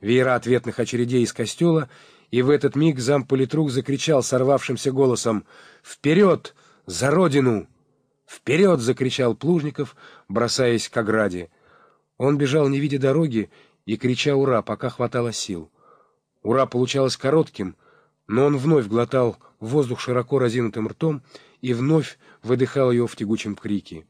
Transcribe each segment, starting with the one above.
веера ответных очередей из костела, и в этот миг замполитрук закричал сорвавшимся голосом «Вперед! За Родину!» «Вперед!» — закричал Плужников, бросаясь к ограде. Он бежал, не видя дороги, и крича «Ура!», пока хватало сил. «Ура!» получалось коротким, но он вновь глотал воздух широко разинутым ртом и вновь выдыхал его в тягучем крике.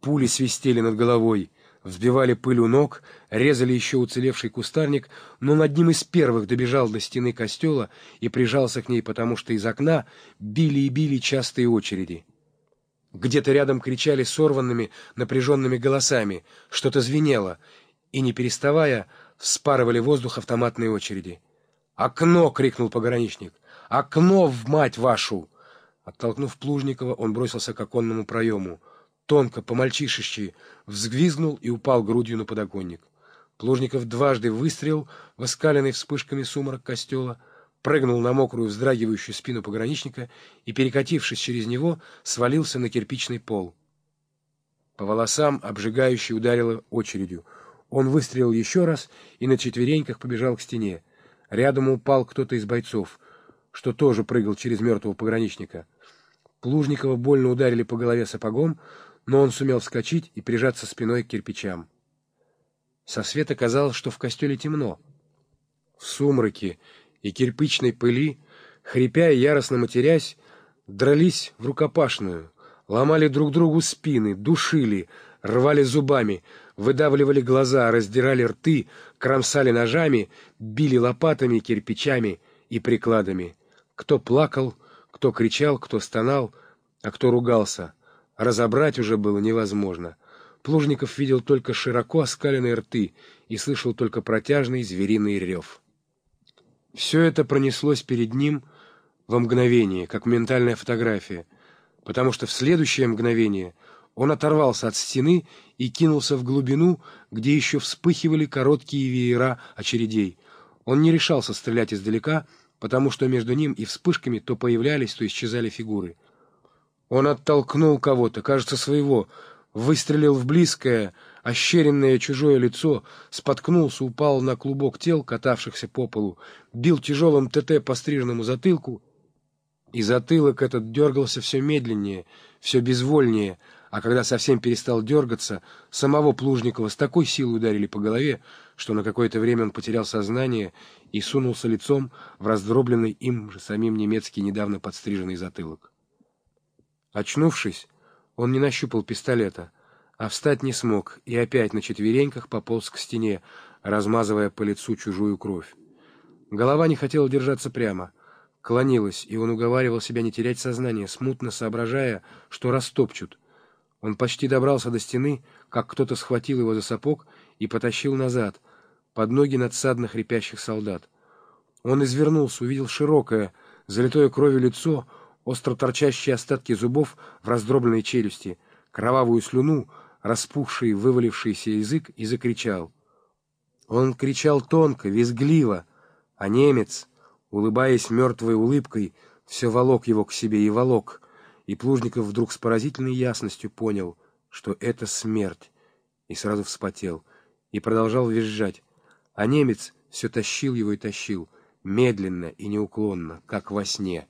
Пули свистели над головой, взбивали пыль у ног, резали еще уцелевший кустарник, но над ним из первых добежал до стены костела и прижался к ней, потому что из окна били и били частые очереди. Где-то рядом кричали сорванными, напряженными голосами, что-то звенело, и, не переставая, вспарывали воздух автоматные очереди. «Окно!» — крикнул пограничник. «Окно, в мать вашу!» Оттолкнув Плужникова, он бросился к оконному проему — тонко, по-мальчишечьи, взвизгнул и упал грудью на подоконник. Плужников дважды выстрелил в оскаленный вспышками сумрак костела, прыгнул на мокрую вздрагивающую спину пограничника и, перекатившись через него, свалился на кирпичный пол. По волосам обжигающе ударило очередью. Он выстрелил еще раз и на четвереньках побежал к стене. Рядом упал кто-то из бойцов, что тоже прыгал через мертвого пограничника. Плужникова больно ударили по голове сапогом, но он сумел вскочить и прижаться спиной к кирпичам. Со света казалось, что в костеле темно. В сумраке и кирпичной пыли, хрипя и яростно матерясь, дрались в рукопашную, ломали друг другу спины, душили, рвали зубами, выдавливали глаза, раздирали рты, кромсали ножами, били лопатами, кирпичами и прикладами. Кто плакал, кто кричал, кто стонал, а кто ругался — Разобрать уже было невозможно. Плужников видел только широко оскаленные рты и слышал только протяжный звериный рев. Все это пронеслось перед ним во мгновение, как ментальная фотография, потому что в следующее мгновение он оторвался от стены и кинулся в глубину, где еще вспыхивали короткие веера очередей. Он не решался стрелять издалека, потому что между ним и вспышками то появлялись, то исчезали фигуры — он оттолкнул кого-то, кажется, своего, выстрелил в близкое, ощеренное чужое лицо, споткнулся, упал на клубок тел, катавшихся по полу, бил тяжелым ТТ по стриженному затылку, и затылок этот дергался все медленнее, все безвольнее, а когда совсем перестал дергаться, самого Плужникова с такой силой ударили по голове, что на какое-то время он потерял сознание и сунулся лицом в раздробленный им же самим немецкий недавно подстриженный затылок. Очнувшись, он не нащупал пистолета, а встать не смог и опять на четвереньках пополз к стене, размазывая по лицу чужую кровь. Голова не хотела держаться прямо, клонилась, и он уговаривал себя не терять сознание, смутно соображая, что растопчут. Он почти добрался до стены, как кто-то схватил его за сапог и потащил назад, под ноги надсадно хрипящих солдат. Он извернулся, увидел широкое, залитое кровью лицо — остро торчащие остатки зубов в раздробленной челюсти, кровавую слюну, распухший вывалившийся язык, и закричал. Он кричал тонко, визгливо, а немец, улыбаясь мертвой улыбкой, все волок его к себе и волок, и Плужников вдруг с поразительной ясностью понял, что это смерть, и сразу вспотел, и продолжал визжать, а немец все тащил его и тащил, медленно и неуклонно, как во сне.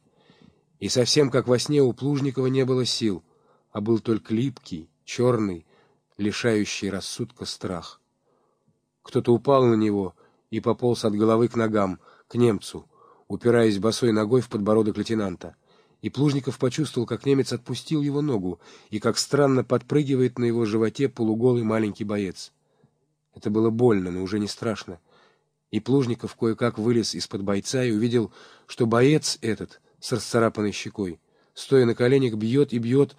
И совсем как во сне у Плужникова не было сил, а был только липкий, черный, лишающий рассудка страх. Кто-то упал на него и пополз от головы к ногам, к немцу, упираясь босой ногой в подбородок лейтенанта. И Плужников почувствовал, как немец отпустил его ногу, и как странно подпрыгивает на его животе полуголый маленький боец. Это было больно, но уже не страшно. И Плужников кое-как вылез из-под бойца и увидел, что боец этот — с расцарапанной щекой. Стоя на коленях, бьет и бьет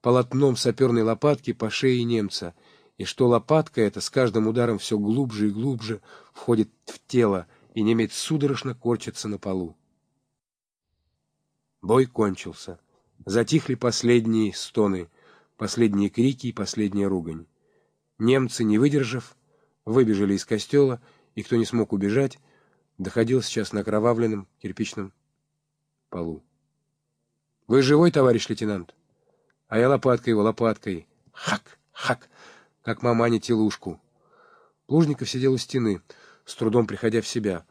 полотном саперной лопатки по шее немца, и что лопатка эта с каждым ударом все глубже и глубже входит в тело, и немец судорожно корчится на полу. Бой кончился. Затихли последние стоны, последние крики и последняя ругань. Немцы, не выдержав, выбежали из костела, и кто не смог убежать, доходил сейчас на кровавленном кирпичном полу. — Вы живой, товарищ лейтенант? А я лопаткой его, лопаткой. Хак, хак, как мамане телушку. Плужников сидел у стены. с трудом приходя в себя.